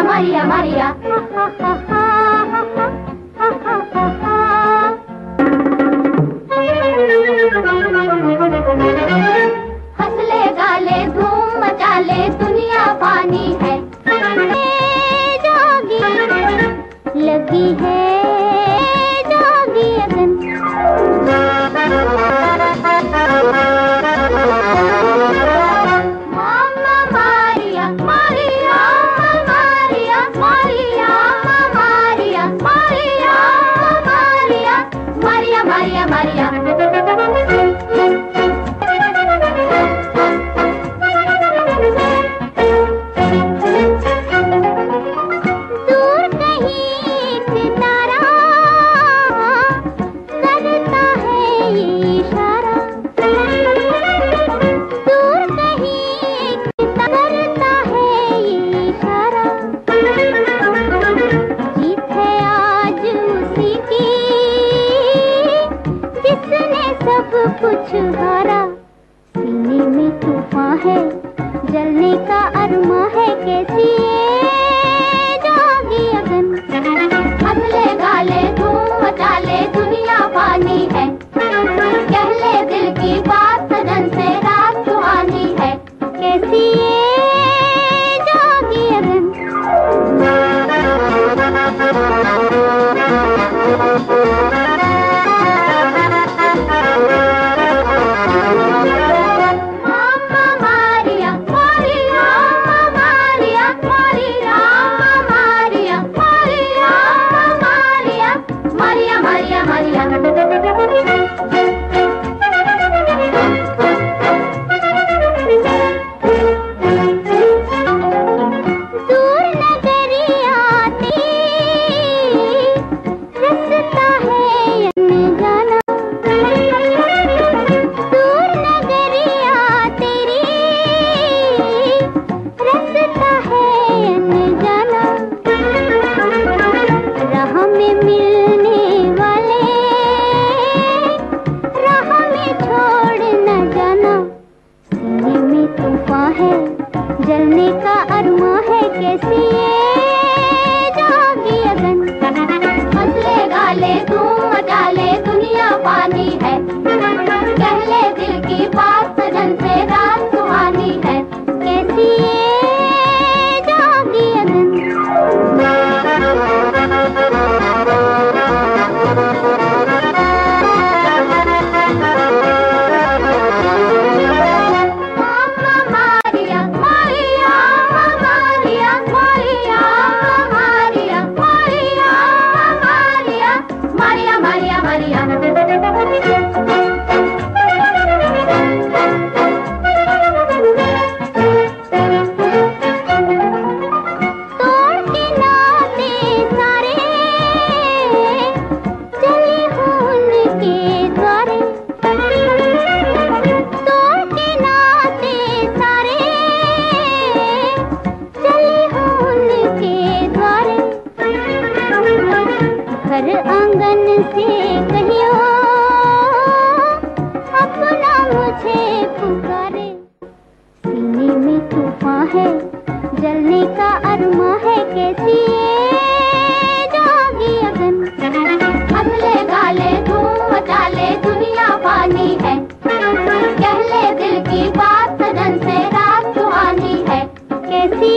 María, María, María. धूम मचाले दुनिया पानी है है हारा सीने में तूफ़ान है, जलने का अरमा है, कैसी है जागी अगन। अगले गाले Mariana. घर आँगन से कहियो, अपना मुझे पुकारे सीने में तूफा है, जलने का अरमा है, कैसी जागी अगन। अगले गाले धूम डाले दुनिया पानी है। दिल की बात सदन से रात सुहानी है। कैसी